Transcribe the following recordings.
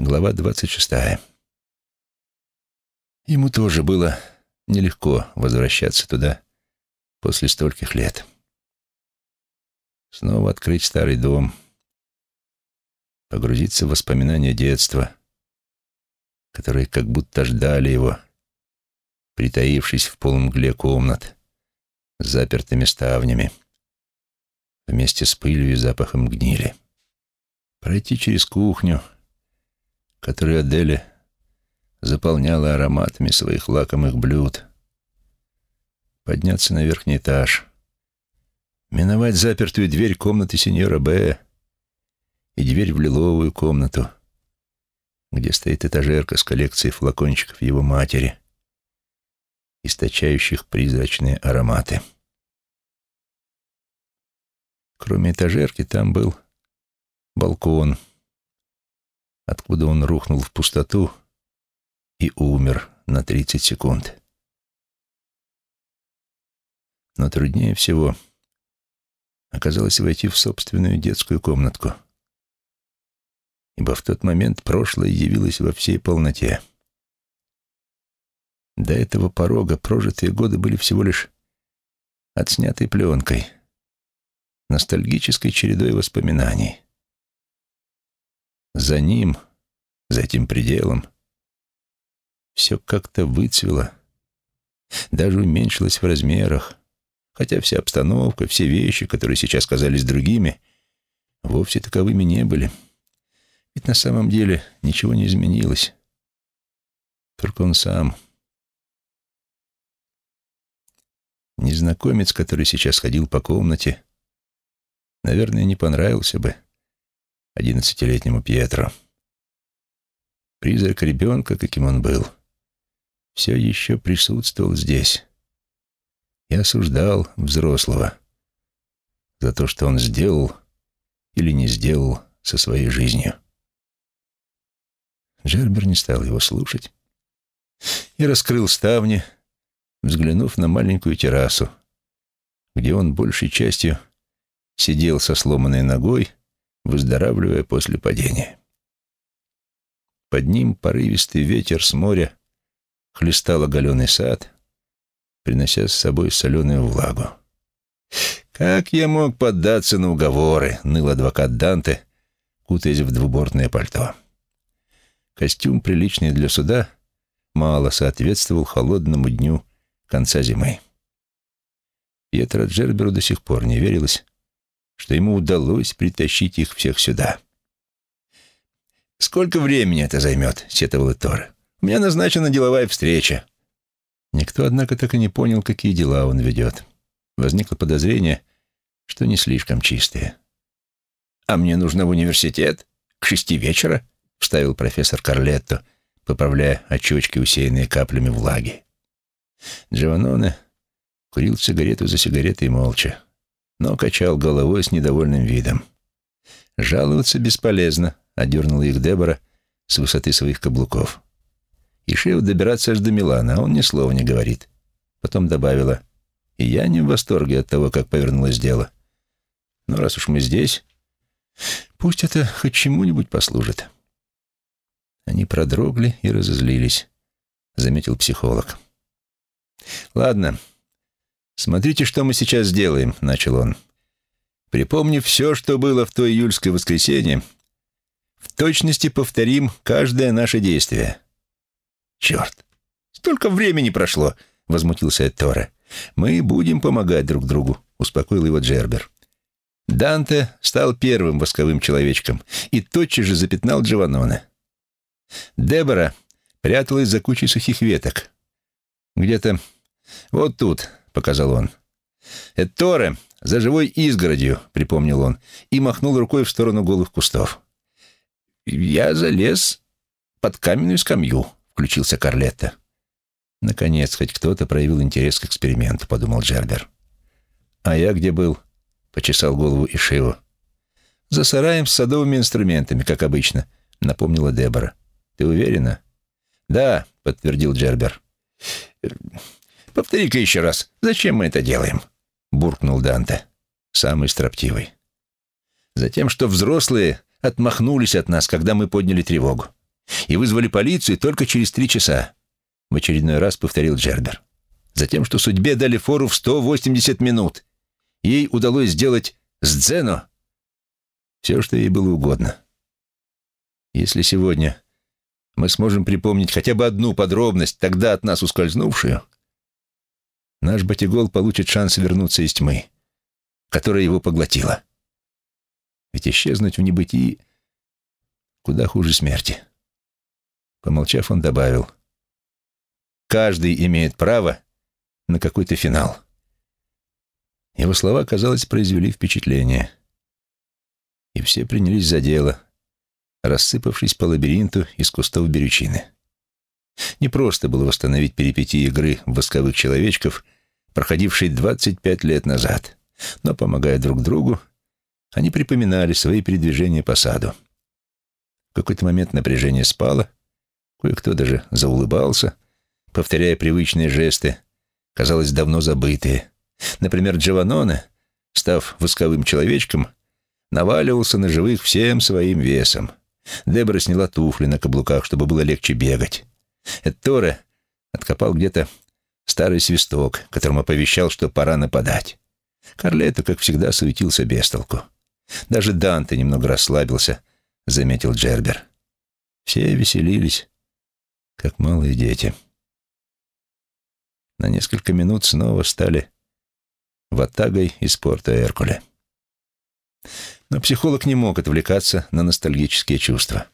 Глава двадцать шестая. Ему тоже было нелегко возвращаться туда после стольких лет. Снова открыть старый дом, погрузиться в воспоминания детства, которые как будто ждали его, притаившись в полумгле комнат с запертыми ставнями, вместе с пылью и запахом гнили. Пройти через кухню, которую Аделя заполняла ароматами своих лакомых блюд, подняться на верхний этаж, миновать запертую дверь комнаты сеньора Б. И дверь в лиловую комнату, где стоит этажерка с коллекцией флакончиков его матери, источающих призрачные ароматы. Кроме этажерки, там был балкон, откуда он рухнул в пустоту и умер на 30 секунд. Но труднее всего оказалось войти в собственную детскую комнатку, ибо в тот момент прошлое явилось во всей полноте. До этого порога прожитые годы были всего лишь отснятой пленкой, ностальгической чередой воспоминаний. За ним, за этим пределом, все как-то выцвело, даже уменьшилось в размерах, хотя вся обстановка, все вещи, которые сейчас казались другими, вовсе таковыми не были. Ведь на самом деле ничего не изменилось. Только он сам. Незнакомец, который сейчас ходил по комнате, наверное, не понравился бы одиннадцатилетнему Пьетро. Призрак ребенка, каким он был, все еще присутствовал здесь и осуждал взрослого за то, что он сделал или не сделал со своей жизнью. Джербер не стал его слушать и раскрыл ставни, взглянув на маленькую террасу, где он большей частью сидел со сломанной ногой выздоравливая после падения. Под ним порывистый ветер с моря хлестал оголенный сад, принося с собой соленую влагу. «Как я мог поддаться на уговоры?» — ныл адвокат Данте, кутаясь в двубортное пальто. Костюм, приличный для суда, мало соответствовал холодному дню конца зимы. Пьетро Джерберу до сих пор не верилось, что ему удалось притащить их всех сюда. «Сколько времени это займет?» — сетовал Тор. «У меня назначена деловая встреча». Никто, однако, так и не понял, какие дела он ведет. Возникло подозрение, что не слишком чистые. «А мне нужно в университет? К шести вечера?» — вставил профессор Карлетто, поправляя очечки, усеянные каплями влаги. Джованоне курил сигарету за сигаретой молча но качал головой с недовольным видом. «Жаловаться бесполезно», — одернула их Дебора с высоты своих каблуков. Ишеев добираться аж до Милана, а он ни слова не говорит. Потом добавила, «И я не в восторге от того, как повернулось дело. Но раз уж мы здесь, пусть это хоть чему-нибудь послужит». Они продрогли и разозлились, — заметил психолог. «Ладно, «Смотрите, что мы сейчас сделаем», — начал он. «Припомнив все, что было в то июльское воскресенье, в точности повторим каждое наше действие». «Черт! Столько времени прошло!» — возмутился Эттора. «Мы будем помогать друг другу», — успокоил его Джербер. Данте стал первым восковым человечком и тотчас же запятнал Джованоне. Дебора пряталась за кучей сухих веток. Где-то вот тут, показал он. «Этторе, за живой изгородью», — припомнил он, и махнул рукой в сторону голых кустов. «Я залез под каменную скамью», — включился Карлетта. «Наконец, хоть кто-то проявил интерес к эксперименту», — подумал Джербер. «А я где был?» — почесал голову Ишио. «За сараем с садовыми инструментами, как обычно», — напомнила Дебора. «Ты уверена?» «Да», — подтвердил Джербер. «Повтори-ка еще раз, зачем мы это делаем?» — буркнул Данте, самый строптивый. «Затем, что взрослые отмахнулись от нас, когда мы подняли тревогу. И вызвали полицию только через три часа, в очередной раз повторил Джербер. Затем, что судьбе дали фору в 180 минут. Ей удалось сделать с Дзено все, что ей было угодно. Если сегодня мы сможем припомнить хотя бы одну подробность, тогда от нас ускользнувшую, наш Батигол получит шанс вернуться из тьмы, которая его поглотила. Ведь исчезнуть в небытии куда хуже смерти. Помолчав, он добавил, «Каждый имеет право на какой-то финал». Его слова, казалось, произвели впечатление. И все принялись за дело, рассыпавшись по лабиринту из кустов берючины. Не просто было восстановить перипетии игры в восковых человечков, проходившей 25 лет назад, но, помогая друг другу, они припоминали свои передвижения по саду. В какой-то момент напряжение спало, кое-кто даже заулыбался, повторяя привычные жесты, казалось, давно забытые. Например, Джованоне, став восковым человечком, наваливался на живых всем своим весом — Дебра сняла туфли на каблуках, чтобы было легче бегать. Этторе откопал где-то старый свисток, которым оповещал, что пора нападать. Карлетто, как всегда, суетился без толку. Даже Данте немного расслабился, заметил Джербер. Все веселились, как малые дети. На несколько минут снова стали ватагой из порта Эркуля. Но психолог не мог отвлекаться на ностальгические чувства.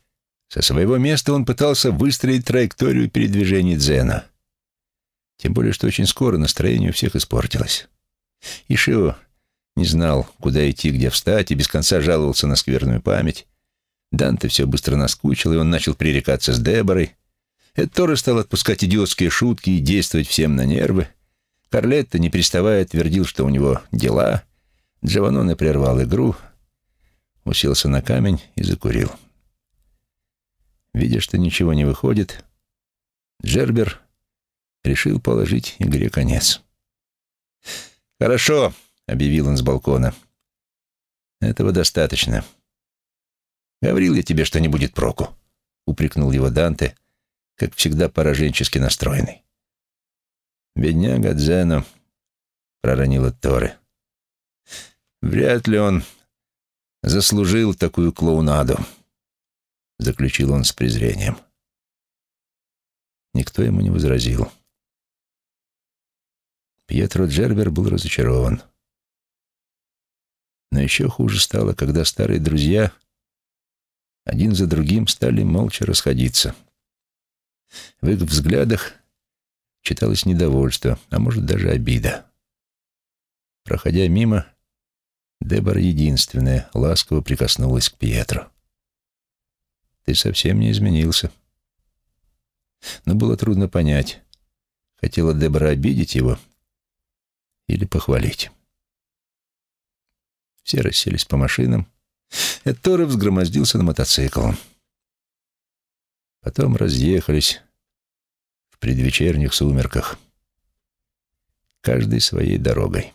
Со своего места он пытался выстроить траекторию передвижений Дзена. Тем более, что очень скоро настроение у всех испортилось. Ишио не знал, куда идти, где встать, и без конца жаловался на скверную память. Данте все быстро наскучил, и он начал пререкаться с Деборой. Этторе стал отпускать идиотские шутки и действовать всем на нервы. Карлетто, не переставая, твердил, что у него дела. Джованоне прервал игру, уселся на камень и закурил. Видя, что ничего не выходит, Джербер решил положить игре конец. «Хорошо», — объявил он с балкона. «Этого достаточно. Говорил я тебе, что не будет проку», — упрекнул его Данте, как всегда пораженчески настроенный. «Бедняга Дзено», — проронила Торы. «Вряд ли он заслужил такую клоунаду», — заключил он с презрением. Никто ему не возразил. Пьетро Джербер был разочарован. Но еще хуже стало, когда старые друзья один за другим стали молча расходиться. В их взглядах читалось недовольство, а может даже обида. Проходя мимо, Дебора единственная ласково прикоснулась к Пьетро. «Ты совсем не изменился». Но было трудно понять, хотела Дебора обидеть его или похвалить. Все расселись по машинам. Этторе взгромоздился на мотоцикл. Потом разъехались в предвечерних сумерках, каждой своей дорогой.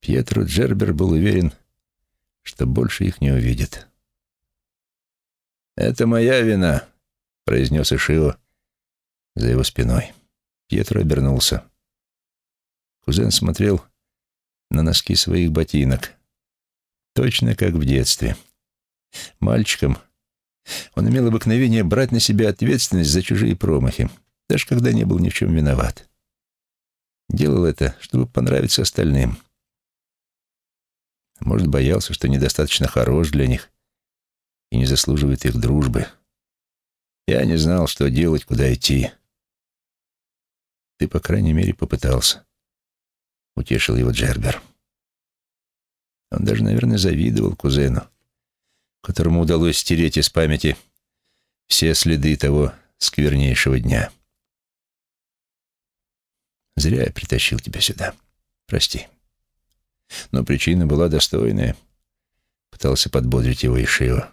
Пьетро Джербер был уверен, что больше их не увидит. «Это моя вина», — произнес Ишио за его спиной. Пьетро обернулся. Кузен смотрел на носки своих ботинок, точно как в детстве. Мальчиком он имел обыкновение брать на себя ответственность за чужие промахи, даже когда не был ни в чем виноват. Делал это, чтобы понравиться остальным — может, боялся, что недостаточно хорош для них и не заслуживает их дружбы. Я не знал, что делать, куда идти. Ты, по крайней мере, попытался. Утешил его Джербер. Он даже, наверное, завидовал кузену, которому удалось стереть из памяти все следы того сквернейшего дня. Зря я притащил тебя сюда. Прости. Но причина была достойная. Пытался подбодрить его Ишио.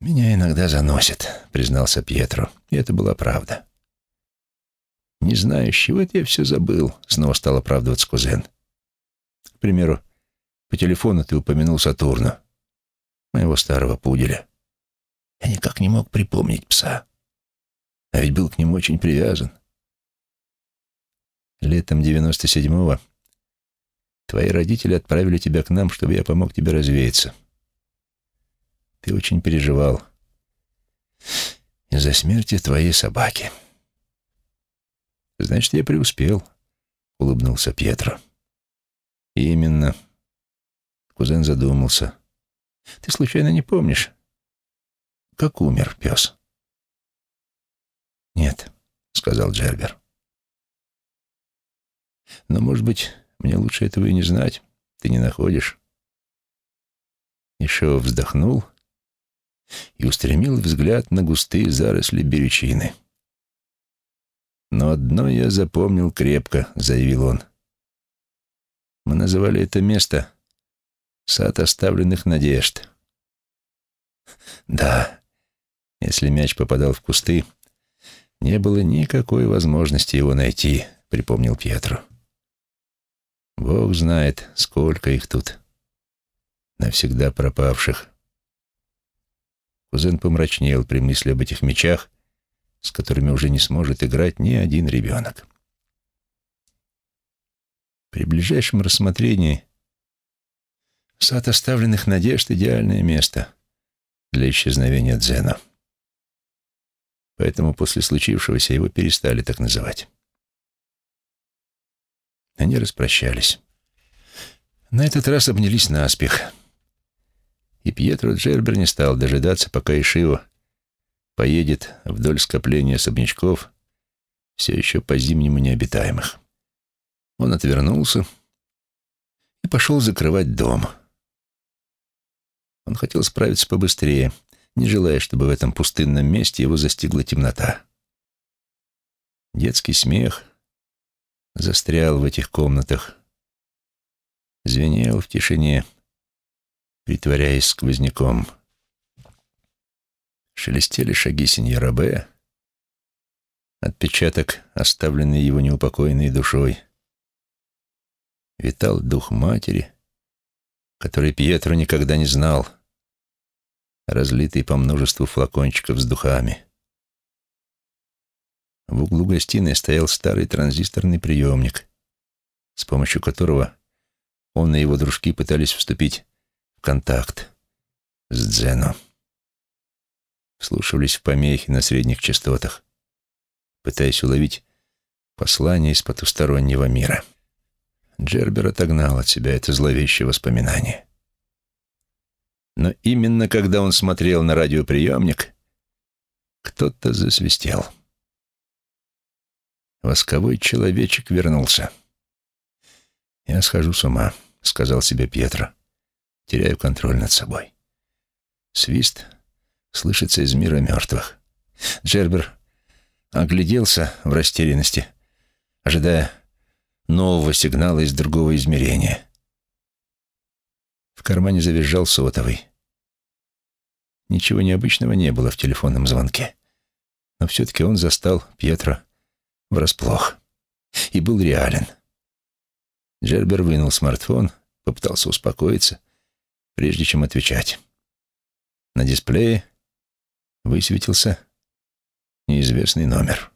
«Меня иногда заносит», — признался Пьетро. И это была правда. «Не знаю, с чего это я все забыл», — снова стал оправдываться кузен. «К примеру, по телефону ты упомянул Сатурна. моего старого пуделя. Я никак не мог припомнить пса. А ведь был к нему очень привязан. Летом девяносто седьмого твои родители отправили тебя к нам, чтобы я помог тебе развеяться. Ты очень переживал из-за смерти твоей собаки. Значит, я преуспел, — улыбнулся Пьетро. Именно. Кузен задумался. Ты случайно не помнишь, как умер пес? Нет, — сказал Джербер. Но, может быть, мне лучше этого и не знать. Ты не находишь? Ишева вздохнул и устремил взгляд на густые заросли берючины. «Но одно я запомнил крепко», — заявил он. «Мы называли это место «Сад оставленных надежд». Да, если мяч попадал в кусты, не было никакой возможности его найти, припомнил Пьетро. Бог знает, сколько их тут, навсегда пропавших. Кузен помрачнел при мысли об этих мечах, с которыми уже не сможет играть ни один ребенок. При ближайшем рассмотрении сад оставленных надежд — идеальное место для исчезновения Дзена. Поэтому после случившегося его перестали так называть. Они распрощались. На этот раз обнялись наспех. И Пьетро Джербер не стал дожидаться, пока Ишио поедет вдоль скопления особнячков, все еще по-зимнему необитаемых. Он отвернулся и пошел закрывать дом. Он хотел справиться побыстрее, не желая, чтобы в этом пустынном месте его застигла темнота. Детский смех застрял в этих комнатах, звенел в тишине, притворяясь сквозняком. Шелестели шаги сеньора Б, отпечаток, оставленный его неупокоенной душой. Витал дух матери, который Пьетро никогда не знал, разлитый по множеству флакончиков с духами. В углу гостиной стоял старый транзисторный приемник, с помощью которого он и его дружки пытались вступить в контакт с Дзено. Вслушивались в помехи на средних частотах, пытаясь уловить послание из потустороннего мира. Джербер отогнал от себя это зловещее воспоминание. Но именно когда он смотрел на радиоприемник, кто-то засвистел. Восковой человечек вернулся. «Я схожу с ума», — сказал себе Пьетро. «Теряю контроль над собой». Свист слышится из мира мертвых. Джербер огляделся в растерянности, ожидая нового сигнала из другого измерения. В кармане завизжал сотовый. Ничего необычного не было в телефонном звонке. Но все-таки он застал Пьетро врасплох. И был реален. Джербер вынул смартфон, попытался успокоиться, прежде чем отвечать. На дисплее высветился неизвестный номер.